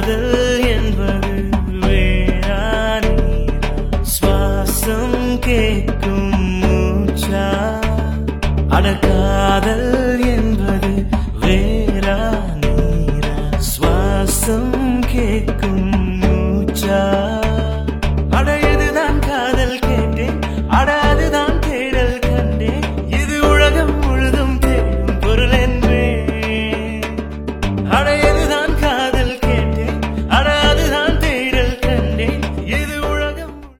காதல் என்பது வேறானே. சுவாசம் கேட்கும் மூச்சா? அட காதல் என்பது வேறா நீரா சுவாசம் கேட்கும்